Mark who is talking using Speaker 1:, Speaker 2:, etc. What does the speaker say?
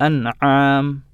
Speaker 1: أنعام.